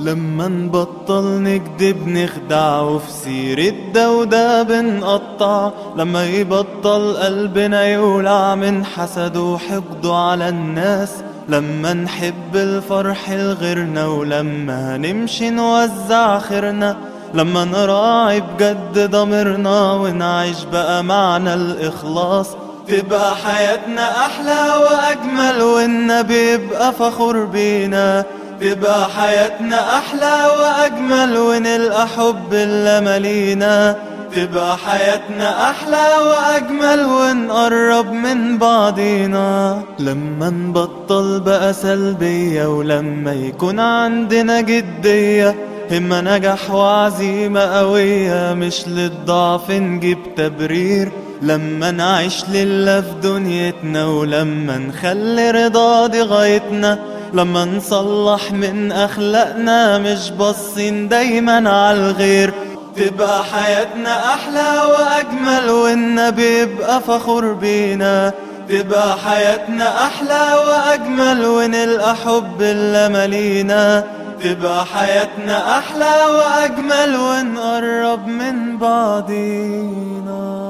لما نبطل نكدب نخدع وفي سيرة دودة بنقطع. لما يبطل قلبنا يولع من حسد وحقد على الناس. لما نحب الفرح لغيرنا ولما نمشي نوزع خيرنا. لما نراعي بجد ضميرنا ونعيش بقى معنى الإخلاص. تبقى حياتنا أحلى وأجمل والنبي يبقى فخور بينا. تبقى حياتنا أحلى وأجمل ونلقى حب اللي ملينا تبقى حياتنا أحلى وأجمل ونقرب من بعضينا لما نبطل بقى سلبية ولما يكون عندنا جدية. همة نجاح وعزيمة قوية مش للضعف نجيب تبرير. لما نعيش لله في دنيتنا. ولما نخلي رضا دي غايتنا لما نصلح من أخلاقنا مش باصين دايما على الغير. تبقى حياتنا أحلى وأجمل والنبي يبقى فخور بينا. تبقى حياتنا أحلى وأجمل ونلقى حب اللي ملينا. تبقى حياتنا أحلى وأجمل ونقرب من بعضينا.